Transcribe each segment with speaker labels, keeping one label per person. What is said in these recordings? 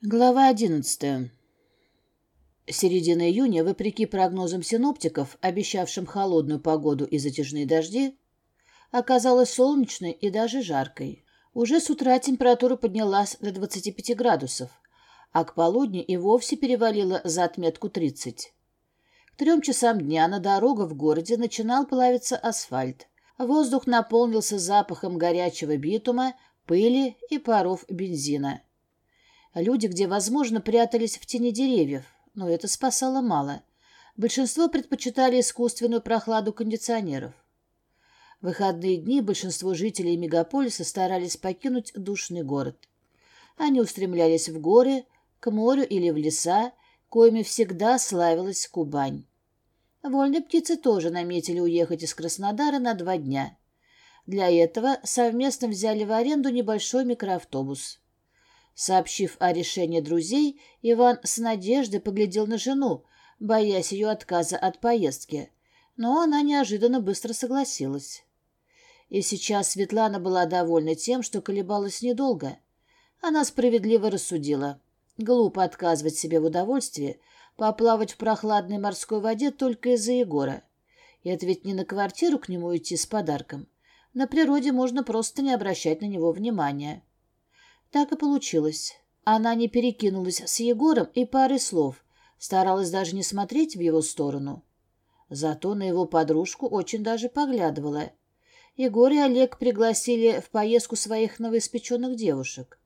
Speaker 1: Глава 11. Середина июня, вопреки прогнозам синоптиков, обещавшим холодную погоду и затяжные дожди, оказалась солнечной и даже жаркой. Уже с утра температура поднялась до 25 градусов, а к полудню и вовсе перевалила за отметку 30. К трем часам дня на дорогах в городе начинал плавиться асфальт. Воздух наполнился запахом горячего битума, пыли и паров бензина – люди, где, возможно, прятались в тени деревьев, но это спасало мало. Большинство предпочитали искусственную прохладу кондиционеров. В выходные дни большинство жителей мегаполиса старались покинуть душный город. Они устремлялись в горы, к морю или в леса, коими всегда славилась Кубань. Вольные птицы тоже наметили уехать из Краснодара на два дня. Для этого совместно взяли в аренду небольшой микроавтобус. Сообщив о решении друзей, Иван с надеждой поглядел на жену, боясь ее отказа от поездки. Но она неожиданно быстро согласилась. И сейчас Светлана была довольна тем, что колебалась недолго. Она справедливо рассудила. Глупо отказывать себе в удовольствии, поплавать в прохладной морской воде только из-за Егора. И это ведь не на квартиру к нему идти с подарком. На природе можно просто не обращать на него внимания. Так и получилось. Она не перекинулась с Егором и пары слов, старалась даже не смотреть в его сторону. Зато на его подружку очень даже поглядывала. Егор и Олег пригласили в поездку своих новоиспеченных девушек.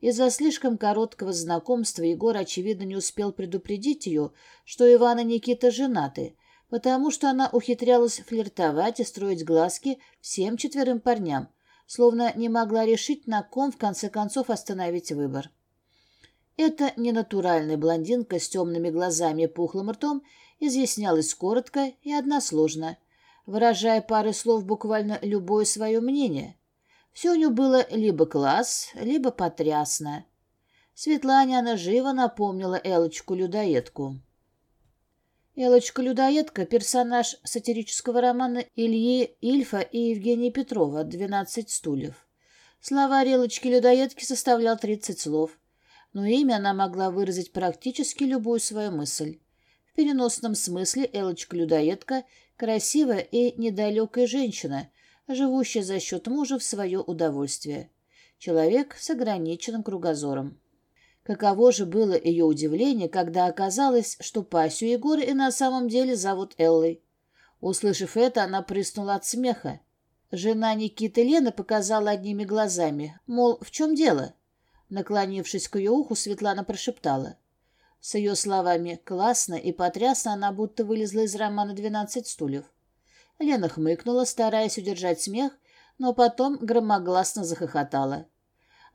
Speaker 1: Из-за слишком короткого знакомства Егор, очевидно, не успел предупредить ее, что Иван и Никита женаты, потому что она ухитрялась флиртовать и строить глазки всем четверым парням, словно не могла решить, на ком в конце концов остановить выбор. Эта ненатуральная блондинка с темными глазами и пухлым ртом изъяснялась коротко и односложно, выражая пары слов буквально любое свое мнение. Все у нее было либо класс, либо потрясно. Светлане она живо напомнила Элочку-людоедку. Элочка Людоедка – персонаж сатирического романа Ильи Ильфа и Евгения Петрова «Двенадцать стульев». Словарь Элочки Людоедки составлял 30 слов, но имя она могла выразить практически любую свою мысль. В переносном смысле Элочка Людоедка – красивая и недалекая женщина, живущая за счет мужа в свое удовольствие. Человек с ограниченным кругозором. Каково же было ее удивление, когда оказалось, что Пасю Егора и на самом деле зовут Эллой. Услышав это, она приснула от смеха. Жена Никиты Лена показала одними глазами, мол, в чем дело? Наклонившись к ее уху, Светлана прошептала. С ее словами «классно» и «потрясно» она будто вылезла из романа «Двенадцать стульев». Лена хмыкнула, стараясь удержать смех, но потом громогласно захохотала.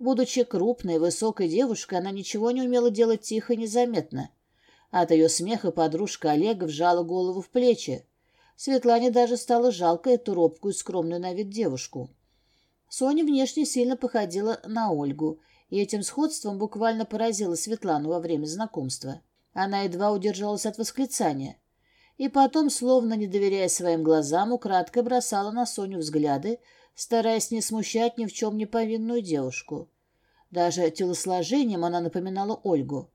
Speaker 1: Будучи крупной, высокой девушкой, она ничего не умела делать тихо и незаметно. От ее смеха подружка Олега вжала голову в плечи. Светлане даже стало жалко эту робкую, скромную на вид девушку. Соня внешне сильно походила на Ольгу, и этим сходством буквально поразила Светлану во время знакомства. Она едва удержалась от восклицания. И потом, словно не доверяя своим глазам, украдкой бросала на Соню взгляды, стараясь не смущать ни в чем не повинную девушку. Даже телосложением она напоминала Ольгу.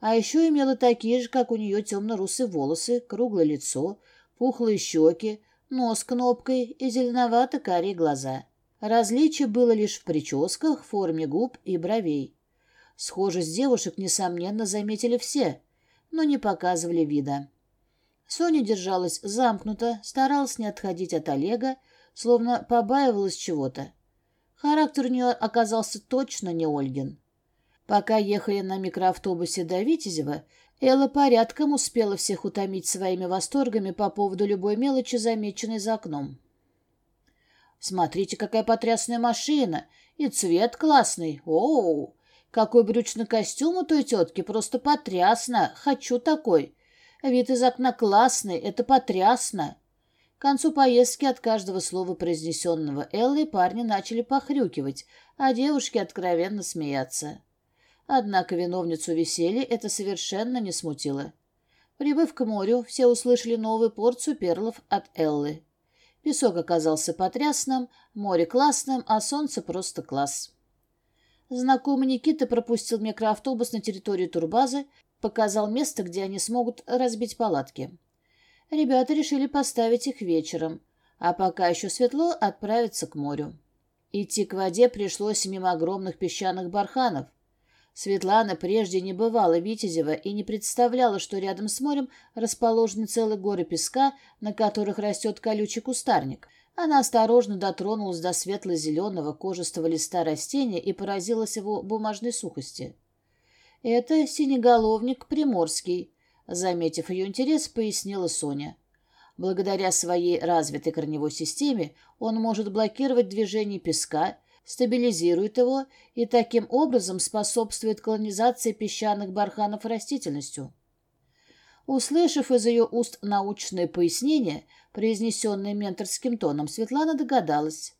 Speaker 1: А еще имела такие же, как у нее, темно-русые волосы, круглое лицо, пухлые щеки, нос кнопкой и зеленовато-карие глаза. Различие было лишь в прическах, форме губ и бровей. Схожесть девушек, несомненно, заметили все, но не показывали вида. Соня держалась замкнуто, старалась не отходить от Олега словно побаивалась чего-то. Характер у нее оказался точно не Ольгин. Пока ехали на микроавтобусе до Витязева, Элла порядком успела всех утомить своими восторгами по поводу любой мелочи, замеченной за окном. «Смотрите, какая потрясная машина! И цвет классный! Оу! Какой брючный костюм у той тетки! Просто потрясно! Хочу такой! Вид из окна классный! Это потрясно!» К концу поездки от каждого слова, произнесенного Эллой, парни начали похрюкивать, а девушки откровенно смеяться. Однако виновницу веселья это совершенно не смутило. Прибыв к морю, все услышали новую порцию перлов от Эллы. Песок оказался потрясным, море классным, а солнце просто класс. Знакомый Никита пропустил микроавтобус на территорию турбазы, показал место, где они смогут разбить палатки. Ребята решили поставить их вечером, а пока еще светло, отправиться к морю. Идти к воде пришлось мимо огромных песчаных барханов. Светлана прежде не бывала Витязева и не представляла, что рядом с морем расположены целые горы песка, на которых растет колючий кустарник. Она осторожно дотронулась до светло-зеленого кожистого листа растения и поразилась его бумажной сухости. Это синеголовник приморский. Заметив ее интерес, пояснила Соня. Благодаря своей развитой корневой системе он может блокировать движение песка, стабилизирует его и таким образом способствует колонизации песчаных барханов растительностью. Услышав из ее уст научное пояснение, произнесенное менторским тоном, Светлана догадалась.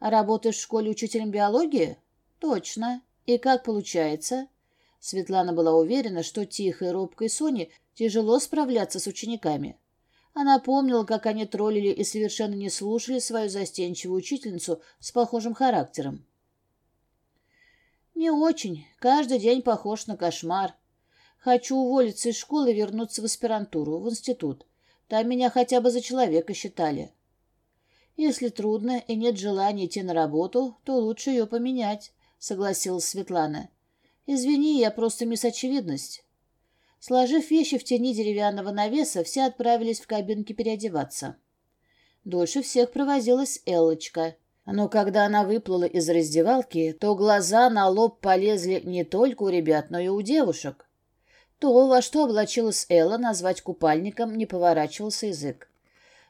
Speaker 1: «Работаешь в школе учителем биологии?» «Точно. И как получается?» Светлана была уверена, что тихой, робкой Соне тяжело справляться с учениками. Она помнила, как они троллили и совершенно не слушали свою застенчивую учительницу с похожим характером. «Не очень. Каждый день похож на кошмар. Хочу уволиться из школы и вернуться в аспирантуру, в институт. Там меня хотя бы за человека считали. Если трудно и нет желания идти на работу, то лучше ее поменять», — согласилась Светлана. Извини, я просто мисочевидность. Сложив вещи в тени деревянного навеса, все отправились в кабинки переодеваться. Дольше всех провозилась Эллочка. Но когда она выплыла из раздевалки, то глаза на лоб полезли не только у ребят, но и у девушек. То, во что облачилась Элла, назвать купальником не поворачивался язык.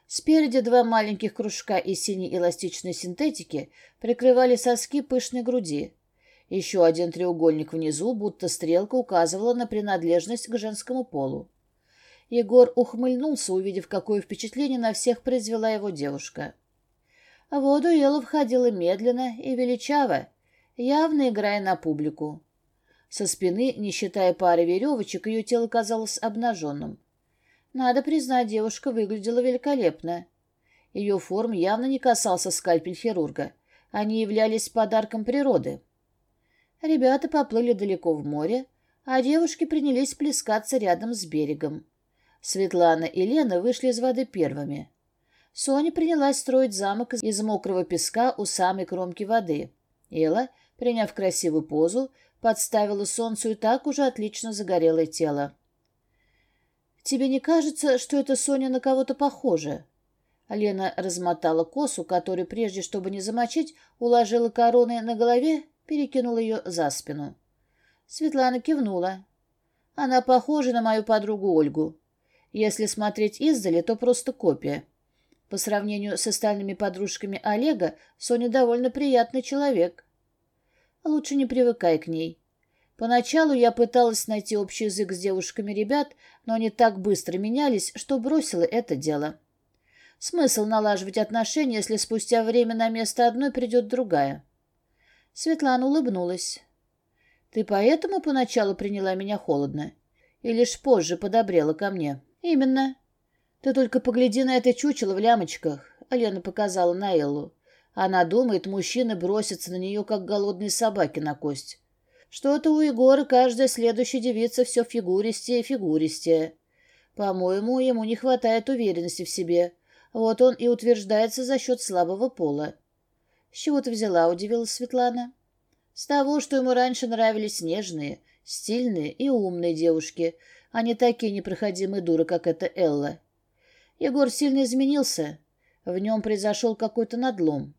Speaker 1: Спереди два маленьких кружка из синей эластичной синтетики прикрывали соски пышной груди. Еще один треугольник внизу, будто стрелка указывала на принадлежность к женскому полу. Егор ухмыльнулся, увидев, какое впечатление на всех произвела его девушка. В воду Ела входила медленно и величаво, явно играя на публику. Со спины, не считая пары веревочек, ее тело казалось обнаженным. Надо признать, девушка выглядела великолепно. Ее форм явно не касался скальпель хирурга. Они являлись подарком природы. Ребята поплыли далеко в море, а девушки принялись плескаться рядом с берегом. Светлана и Лена вышли из воды первыми. Соня принялась строить замок из мокрого песка у самой кромки воды. Эла, приняв красивую позу, подставила солнцу и так уже отлично загорелое тело. «Тебе не кажется, что это Соня на кого-то похожа?» Лена размотала косу, которую, прежде чтобы не замочить, уложила короной на голове перекинул ее за спину. Светлана кивнула. Она похожа на мою подругу Ольгу. Если смотреть издали, то просто копия. По сравнению с остальными подружками Олега, Соня довольно приятный человек. Лучше не привыкай к ней. Поначалу я пыталась найти общий язык с девушками ребят, но они так быстро менялись, что бросила это дело. Смысл налаживать отношения, если спустя время на место одной придет другая. Светлана улыбнулась. «Ты поэтому поначалу приняла меня холодно? И лишь позже подобрела ко мне?» «Именно. Ты только погляди на это чучело в лямочках», — Лена показала на Эллу. Она думает, мужчины бросятся на нее, как голодные собаки на кость. Что-то у Егора каждая следующая девица все фигуристее и фигуристее. По-моему, ему не хватает уверенности в себе. Вот он и утверждается за счет слабого пола. Чего-то взяла, удивилась Светлана. С того, что ему раньше нравились нежные, стильные и умные девушки, а не такие непроходимые дуры, как эта Элла. Егор сильно изменился. В нем произошел какой-то надлом.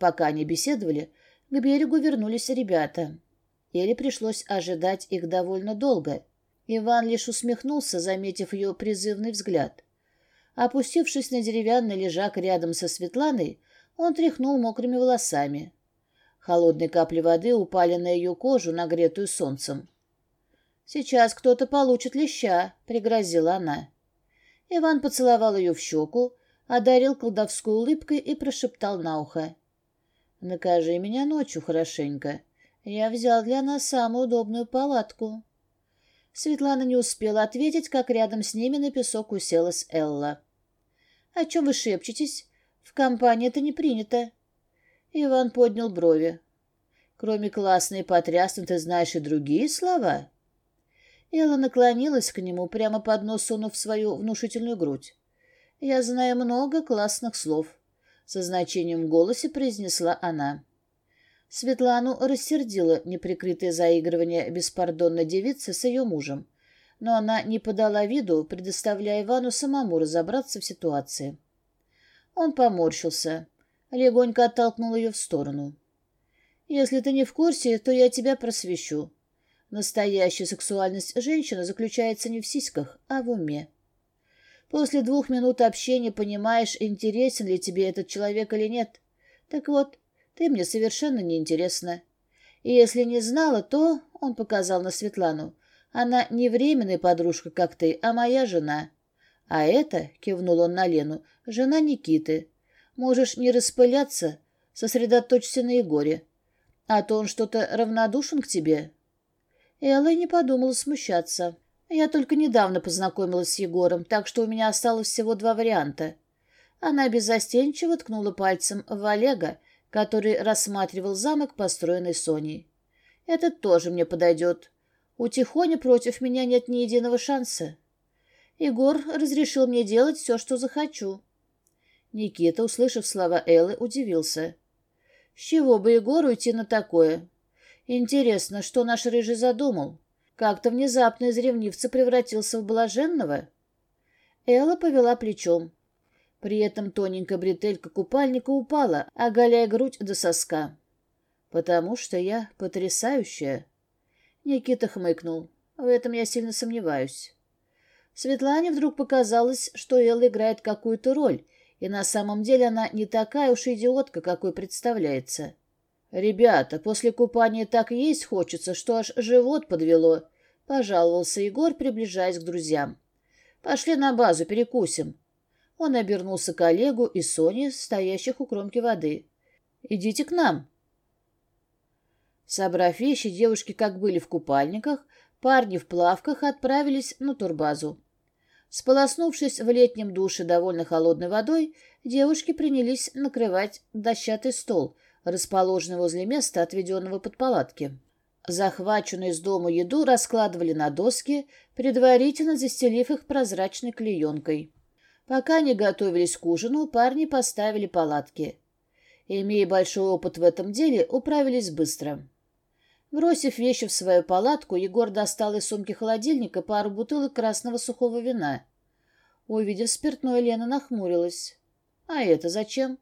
Speaker 1: Пока они беседовали, к берегу вернулись ребята. Еле пришлось ожидать их довольно долго. Иван лишь усмехнулся, заметив ее призывный взгляд. Опустившись на деревянный лежак рядом со Светланой, он тряхнул мокрыми волосами. Холодные капли воды упали на ее кожу, нагретую солнцем. «Сейчас кто-то получит леща», — пригрозила она. Иван поцеловал ее в щеку, одарил колдовской улыбкой и прошептал на ухо. «Накажи меня ночью хорошенько. Я взял для нас самую удобную палатку». Светлана не успела ответить, как рядом с ними на песок уселась Элла. «О чем вы шепчетесь?» В компании это не принято. Иван поднял брови. Кроме классной и потрясной, ты знаешь и другие слова? Элла наклонилась к нему, прямо под нос сунув свою внушительную грудь. «Я знаю много классных слов», — со значением в голосе произнесла она. Светлану рассердило неприкрытое заигрывание беспардонной девицы с ее мужем, но она не подала виду, предоставляя Ивану самому разобраться в ситуации. Он поморщился. Легонько оттолкнул ее в сторону. «Если ты не в курсе, то я тебя просвещу. Настоящая сексуальность женщины заключается не в сиськах, а в уме. После двух минут общения понимаешь, интересен ли тебе этот человек или нет. Так вот, ты мне совершенно неинтересна. И если не знала, то, — он показал на Светлану, — она не временная подружка, как ты, а моя жена. А это, кивнул он на Лену, жена Никиты. Можешь не распыляться, сосредоточься на Егоре. А то он что-то равнодушен к тебе. Элла не подумала смущаться. Я только недавно познакомилась с Егором, так что у меня осталось всего два варианта. Она безостенчиво ткнула пальцем в Олега, который рассматривал замок, построенный Соней. «Этот тоже мне подойдет. У Тихони против меня нет ни единого шанса». Егор разрешил мне делать все, что захочу. Никита, услышав слова Эллы, удивился. С чего бы Егору идти на такое? Интересно, что наш рыжий задумал? Как-то внезапно из ревнивца превратился в блаженного? Элла повела плечом. При этом тоненькая бретелька купальника упала, оголяя грудь до соска. «Потому что я потрясающая». Никита хмыкнул. «В этом я сильно сомневаюсь». Светлане вдруг показалось, что Элла играет какую-то роль, и на самом деле она не такая уж идиотка, какой представляется. «Ребята, после купания так есть хочется, что аж живот подвело», — пожаловался Егор, приближаясь к друзьям. «Пошли на базу, перекусим». Он обернулся к Олегу и Соне, стоящих у кромки воды. «Идите к нам». Собрав вещи, девушки, как были в купальниках, Парни в плавках отправились на турбазу. Сполоснувшись в летнем душе довольно холодной водой, девушки принялись накрывать дощатый стол, расположенный возле места, отведенного под палатки. Захваченную из дома еду раскладывали на доски, предварительно застелив их прозрачной клеенкой. Пока они готовились к ужину, парни поставили палатки. Имея большой опыт в этом деле, управились быстро. Бросив вещи в свою палатку, Егор достал из сумки холодильника пару бутылок красного сухого вина. Увидев спиртное, Лена нахмурилась. «А это зачем?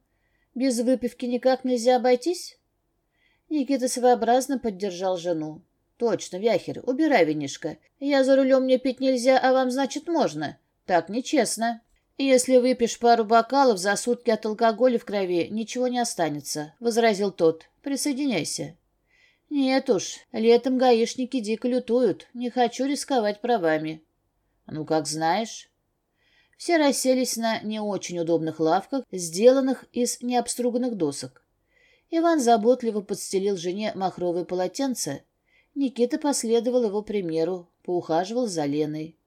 Speaker 1: Без выпивки никак нельзя обойтись?» Никита своеобразно поддержал жену. «Точно, Вяхер, убирай винишко. Я за рулем мне пить нельзя, а вам, значит, можно. Так нечестно. Если выпьешь пару бокалов за сутки от алкоголя в крови, ничего не останется», — возразил тот. «Присоединяйся». «Нет уж, летом гаишники дико лютуют. Не хочу рисковать правами». «Ну, как знаешь». Все расселись на не очень удобных лавках, сделанных из необструганных досок. Иван заботливо подстелил жене махровое полотенце. Никита последовал его примеру, поухаживал за Леной.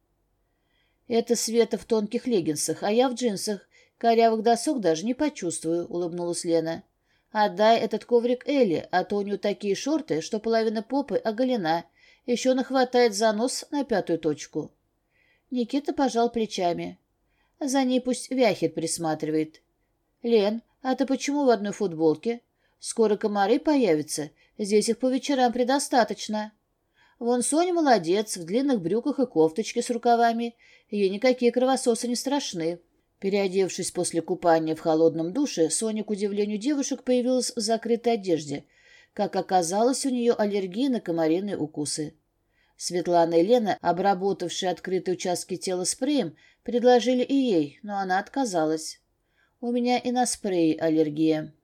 Speaker 1: «Это Света в тонких леггинсах, а я в джинсах. Корявых досок даже не почувствую», — улыбнулась Лена. Отдай этот коврик Элли, а то у нее такие шорты, что половина попы оголена. Еще нахватает за нос на пятую точку. Никита пожал плечами. За ней пусть Вяхет присматривает. «Лен, а ты почему в одной футболке? Скоро комары появятся. Здесь их по вечерам предостаточно». Вон Соня молодец, в длинных брюках и кофточке с рукавами. Ей никакие кровососы не страшны. Переодевшись после купания в холодном душе, Соня, к удивлению девушек, появилась в закрытой одежде. Как оказалось, у нее аллергия на комариные укусы. Светлана и Лена, обработавшие открытые участки тела спреем, предложили и ей, но она отказалась. «У меня и на спрей аллергия».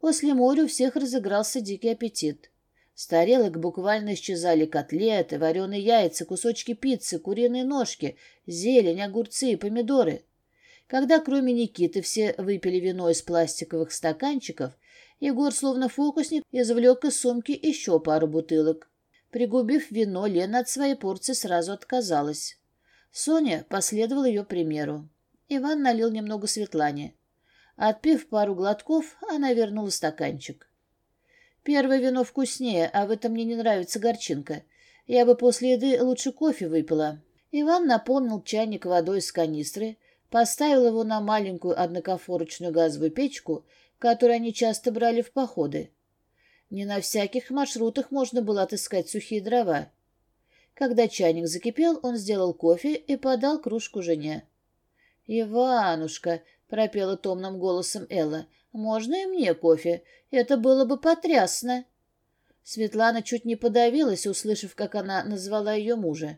Speaker 1: После моря у всех разыгрался дикий аппетит. С тарелок буквально исчезали котлеты, вареные яйца, кусочки пиццы, куриные ножки, зелень, огурцы и помидоры – когда кроме Никиты все выпили вино из пластиковых стаканчиков, Егор, словно фокусник, извлек из сумки еще пару бутылок. Пригубив вино, Лена от своей порции сразу отказалась. Соня последовала ее примеру. Иван налил немного Светлане. Отпив пару глотков, она вернула стаканчик. «Первое вино вкуснее, а в этом мне не нравится горчинка. Я бы после еды лучше кофе выпила». Иван наполнил чайник водой из канистры, Поставил его на маленькую однокофорочную газовую печку, которую они часто брали в походы. Не на всяких маршрутах можно было отыскать сухие дрова. Когда чайник закипел, он сделал кофе и подал кружку жене. «Иванушка», — пропела томным голосом Элла, — «можно и мне кофе? Это было бы потрясно!» Светлана чуть не подавилась, услышав, как она назвала ее мужа.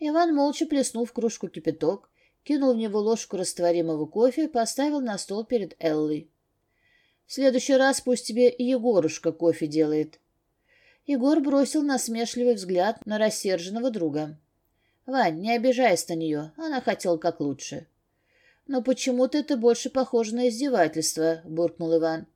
Speaker 1: Иван молча плеснул в кружку кипяток, кинул в него ложку растворимого кофе и поставил на стол перед Эллой. «В следующий раз пусть тебе Егорушка кофе делает». Егор бросил насмешливый взгляд на рассерженного друга. «Вань, не обижайся на нее, она хотела как лучше». «Но почему-то это больше похоже на издевательство», — буркнул Иван.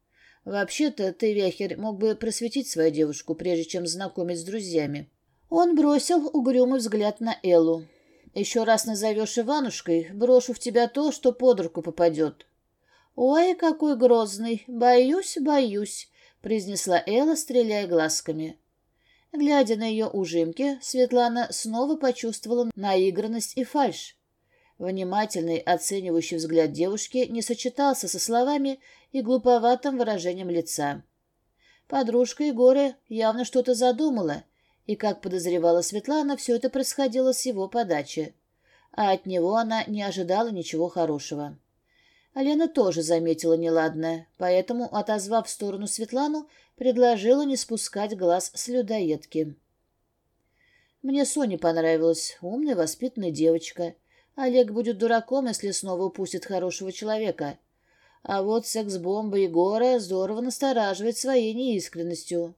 Speaker 1: «Вообще-то ты, вехер мог бы просветить свою девушку, прежде чем знакомить с друзьями». Он бросил угрюмый взгляд на Эллу. Еще раз назовешь Иванушкой, брошу в тебя то, что под руку попадет». «Ой, какой грозный! Боюсь, боюсь!» — произнесла Элла, стреляя глазками. Глядя на ее ужимки, Светлана снова почувствовала наигранность и фальшь. Внимательный, оценивающий взгляд девушки не сочетался со словами и глуповатым выражением лица. Подружка Егоря явно что-то задумала, и, как подозревала Светлана, все это происходило с его подачи. А от него она не ожидала ничего хорошего. Лена тоже заметила неладное, поэтому, отозвав в сторону Светлану, предложила не спускать глаз с людоедки. «Мне Соня понравилась, умная, воспитанная девочка. Олег будет дураком, если снова упустит хорошего человека. А вот секс-бомба Егора здорово настораживает своей неискренностью».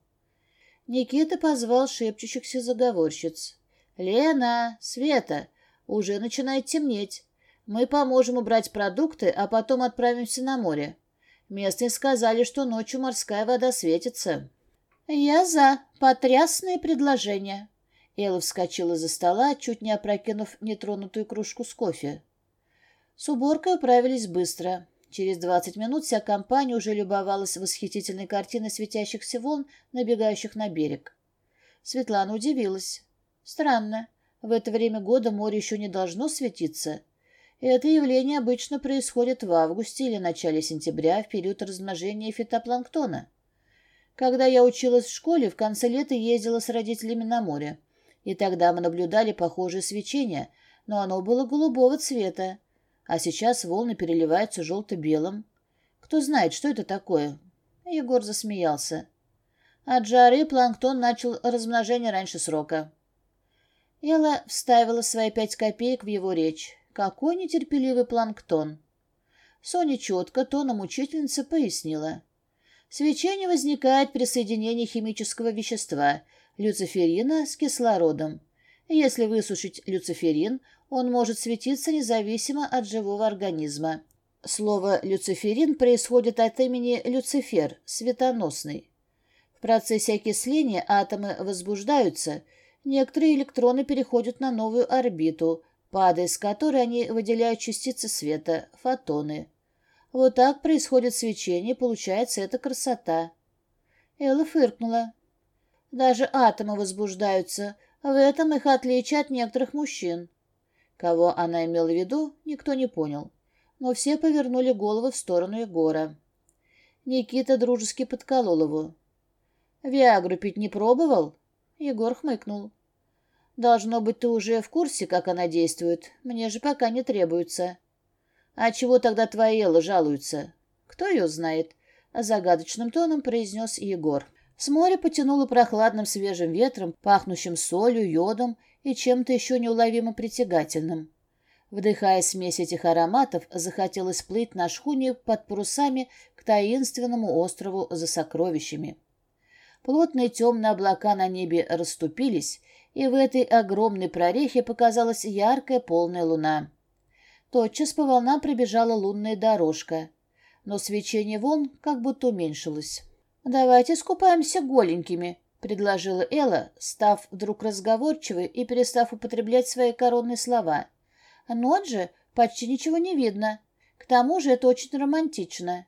Speaker 1: Никита позвал шепчущихся заговорщиц. «Лена! Света! Уже начинает темнеть. Мы поможем убрать продукты, а потом отправимся на море. Местные сказали, что ночью морская вода светится». «Я за. Потрясное предложение». Элла вскочила за стола, чуть не опрокинув нетронутую кружку с кофе. С уборкой управились быстро. Через двадцать минут вся компания уже любовалась восхитительной картиной светящихся волн, набегающих на берег. Светлана удивилась. Странно. В это время года море еще не должно светиться. Это явление обычно происходит в августе или начале сентября, в период размножения фитопланктона. Когда я училась в школе, в конце лета ездила с родителями на море. И тогда мы наблюдали похожее свечение, но оно было голубого цвета. А сейчас волны переливаются желто-белым. Кто знает, что это такое? Егор засмеялся. От жары планктон начал размножение раньше срока. Элла вставила свои пять копеек в его речь. Какой нетерпеливый планктон! Соня четко, тоном учительницы, пояснила. Свечение возникает при соединении химического вещества – люциферина с кислородом. Если высушить люциферин, он может светиться независимо от живого организма. Слово «люциферин» происходит от имени Люцифер, светоносный. В процессе окисления атомы возбуждаются, некоторые электроны переходят на новую орбиту, падая с которой они выделяют частицы света – фотоны. Вот так происходит свечение, получается эта красота. Элла фыркнула. Даже атомы возбуждаются – в этом их отличие от некоторых мужчин. Кого она имела в виду, никто не понял, но все повернули головы в сторону Егора. Никита дружески подколол его. «Виагру пить не пробовал?» Егор хмыкнул. Должно быть, ты уже в курсе, как она действует. Мне же пока не требуется. А чего тогда твоя Элла жалуется? Кто ее знает? С моря потянуло прохладным свежим ветром, пахнущим солью, йодом и чем-то еще неуловимо притягательным. Вдыхая смесь этих ароматов, захотелось плыть на шхуне под парусами к таинственному острову за сокровищами. Плотные темные облака на небе расступились, и в этой огромной прорехе показалась яркая полная луна. Тотчас по волнам прибежала лунная дорожка, но свечение волн как будто уменьшилось. «Давайте скупаемся голенькими», — предложила Элла, став вдруг разговорчивой и перестав употреблять свои коронные слова. «Ноджи почти ничего не видно. К тому же это очень романтично».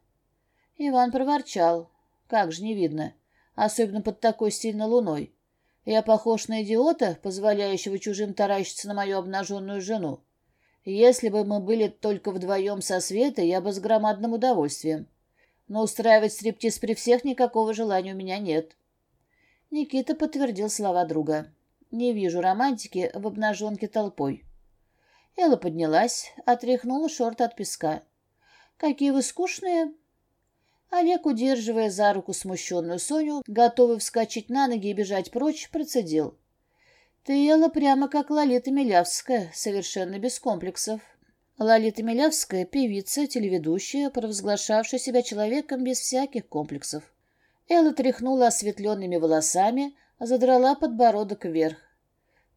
Speaker 1: Иван проворчал. «Как же не видно, особенно под такой сильной луной. Я похож на идиота, позволяющего чужим таращиться на мою обнаженную жену. Если бы мы были только вдвоем со Светой, я бы с громадным удовольствием но устраивать стриптиз при всех никакого желания у меня нет». Никита подтвердил слова друга. «Не вижу романтики в обнаженке толпой». Элла поднялась, отряхнула шорт от песка. «Какие вы скучные!» Олег, удерживая за руку смущенную Соню, готовый вскочить на ноги и бежать прочь, процедил. «Ты, Элла, прямо как Лолита Милявская, совершенно без комплексов. Лолита Милявская, певица, телеведущая, провозглашавшая себя человеком без всяких комплексов. Элла тряхнула осветленными волосами, задрала подбородок вверх.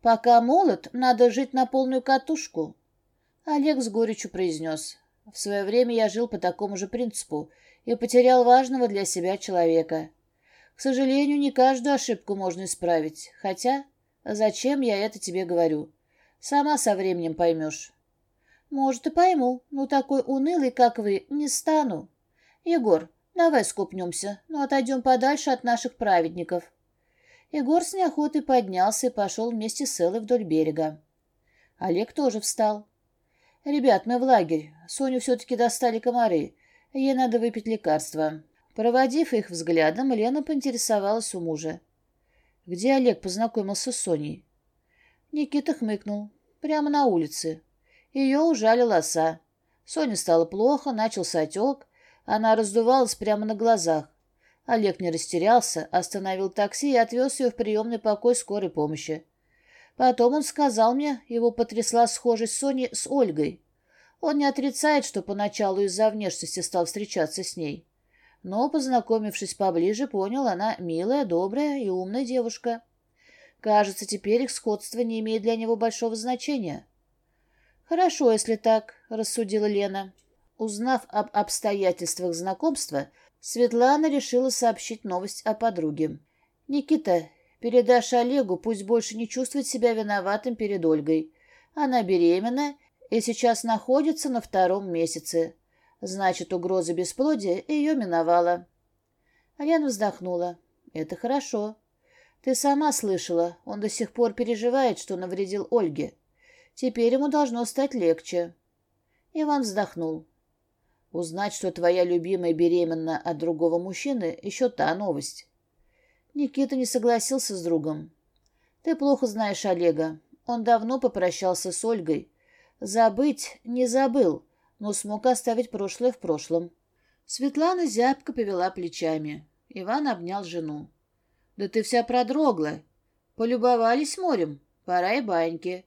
Speaker 1: «Пока молод, надо жить на полную катушку», — Олег с горечью произнес. «В свое время я жил по такому же принципу и потерял важного для себя человека. К сожалению, не каждую ошибку можно исправить, хотя... Зачем я это тебе говорю? Сама со временем поймешь». Может, и пойму, но такой унылый, как вы, не стану. Егор, давай скупнемся, но отойдем подальше от наших праведников». Егор с неохотой поднялся и пошел вместе с Эллой вдоль берега. Олег тоже встал. «Ребят, мы в лагерь. Соню все-таки достали комары. Ей надо выпить лекарство». Проводив их взглядом, Лена поинтересовалась у мужа. «Где Олег познакомился с Соней?» Никита хмыкнул. «Прямо на улице. Ее ужали лоса. Соне стало плохо, начался отек. Она раздувалась прямо на глазах. Олег не растерялся, остановил такси и отвез ее в приемный покой скорой помощи. Потом он сказал мне, его потрясла схожесть Сони с Ольгой. Он не отрицает, что поначалу из-за внешности стал встречаться с ней. Но, познакомившись поближе, понял, она милая, добрая и умная девушка. Кажется, теперь их сходство не имеет для него большого значения. «Хорошо, если так», — рассудила Лена. Узнав об обстоятельствах знакомства, Светлана решила сообщить новость о подруге. «Никита, передашь Олегу, пусть больше не чувствует себя виноватым перед Ольгой. Она беременна и сейчас находится на втором месяце. Значит, угроза бесплодия ее миновала». Лена вздохнула. «Это хорошо. Ты сама слышала, он до сих пор переживает, что навредил Ольге». Теперь ему должно стать легче. Иван вздохнул. Узнать, что твоя любимая беременна от другого мужчины, еще та новость. Никита не согласился с другом. Ты плохо знаешь Олега. Он давно попрощался с Ольгой. Забыть не забыл, но смог оставить прошлое в прошлом. Светлана зябко повела плечами. Иван обнял жену. «Да ты вся продрогла. Полюбовались морем. Пора и баньки.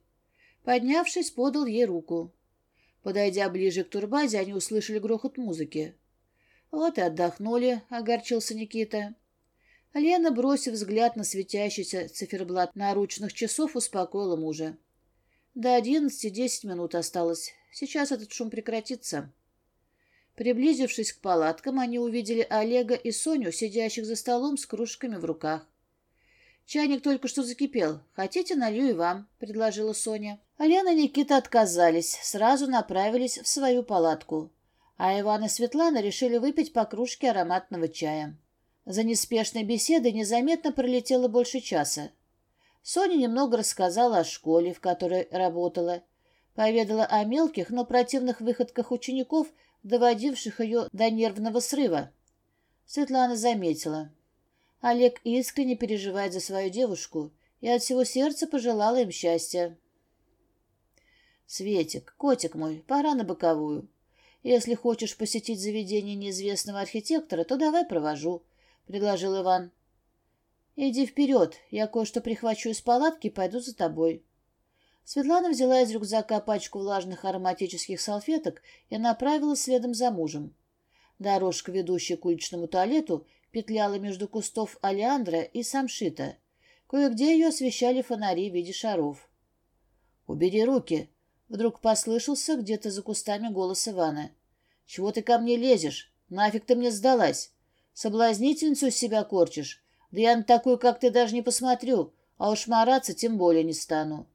Speaker 1: Поднявшись, подал ей руку. Подойдя ближе к турбазе, они услышали грохот музыки. «Вот и отдохнули», — огорчился Никита. Лена, бросив взгляд на светящийся циферблат наручных часов, успокоила мужа. «До одиннадцати десять минут осталось. Сейчас этот шум прекратится». Приблизившись к палаткам, они увидели Олега и Соню, сидящих за столом с кружками в руках. «Чайник только что закипел. Хотите, налью и вам», — предложила Соня. Алена и Никита отказались, сразу направились в свою палатку. А Иван и Светлана решили выпить по кружке ароматного чая. За неспешной беседой незаметно пролетело больше часа. Соня немного рассказала о школе, в которой работала, поведала о мелких, но противных выходках учеников, доводивших ее до нервного срыва. Светлана заметила. Олег искренне переживает за свою девушку и от всего сердца пожелала им счастья. «Светик, котик мой, пора на боковую. Если хочешь посетить заведение неизвестного архитектора, то давай провожу», — предложил Иван. «Иди вперед, я кое-что прихвачу из палатки и пойду за тобой». Светлана взяла из рюкзака пачку влажных ароматических салфеток и направилась следом за мужем. Дорожка, ведущая к уличному туалету, петляла между кустов Алиандра и Самшита. Кое-где ее освещали фонари в виде шаров. «Убери руки!» — вдруг послышался где-то за кустами голос Ивана. «Чего ты ко мне лезешь? Нафиг ты мне сдалась? Соблазнительницу себя корчишь? Да я на такую, как ты, даже не посмотрю, а уж мараться тем более не стану».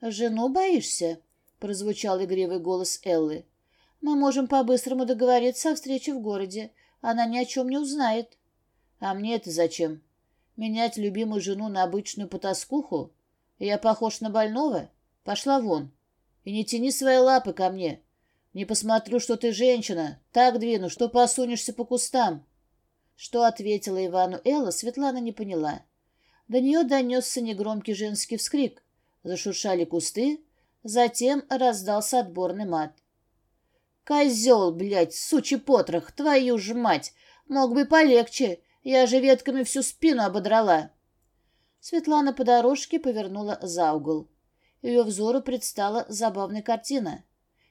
Speaker 1: «Жену боишься?» — прозвучал игривый голос Эллы. «Мы можем по-быстрому договориться о встрече в городе. Она ни о чем не узнает. А мне это зачем? Менять любимую жену на обычную потаскуху? Я похож на больного? Пошла вон. И не тяни свои лапы ко мне. Не посмотрю, что ты женщина. Так двину, что посунешься по кустам. Что ответила Ивану Элла, Светлана не поняла. До нее донесся негромкий женский вскрик. Зашуршали кусты, затем раздался отборный мат. Козел, блядь, сучий потрох, твою ж мать! Мог бы полегче, я же ветками всю спину ободрала. Светлана по дорожке повернула за угол. Ее взору предстала забавная картина.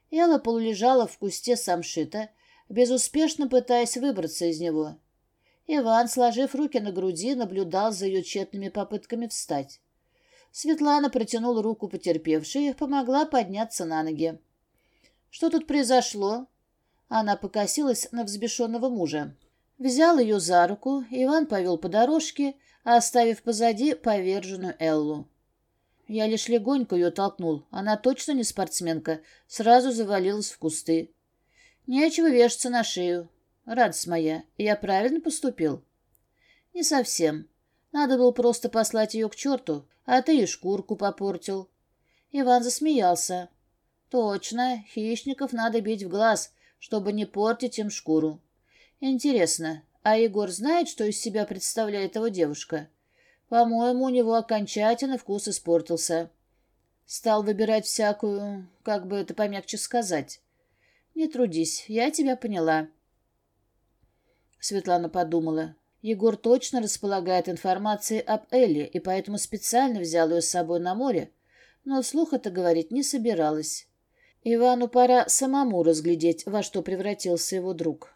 Speaker 1: Элла полулежала в кусте самшита, безуспешно пытаясь выбраться из него. Иван, сложив руки на груди, наблюдал за ее тщетными попытками встать. Светлана протянула руку потерпевшей и помогла подняться на ноги. Что тут произошло? Она покосилась на взбешенного мужа. Взял ее за руку, Иван повел по дорожке, оставив позади поверженную Эллу. Я лишь легонько ее толкнул. Она точно не спортсменка. Сразу завалилась в кусты. Нечего вешаться на шею. Радость моя, я правильно поступил? Не совсем. Надо было просто послать ее к черту, а ты и шкурку попортил. Иван засмеялся. Точно, хищников надо бить в глаз, чтобы не портить им шкуру. Интересно, а Егор знает, что из себя представляет его девушка? По-моему, у него окончательно вкус испортился. Стал выбирать всякую, как бы это помягче сказать. Не трудись, я тебя поняла. Светлана подумала. Егор точно располагает информацией об Элле, и поэтому специально взял ее с собой на море, но слух это говорить не собиралась. Ивану пора самому разглядеть, во что превратился его друг.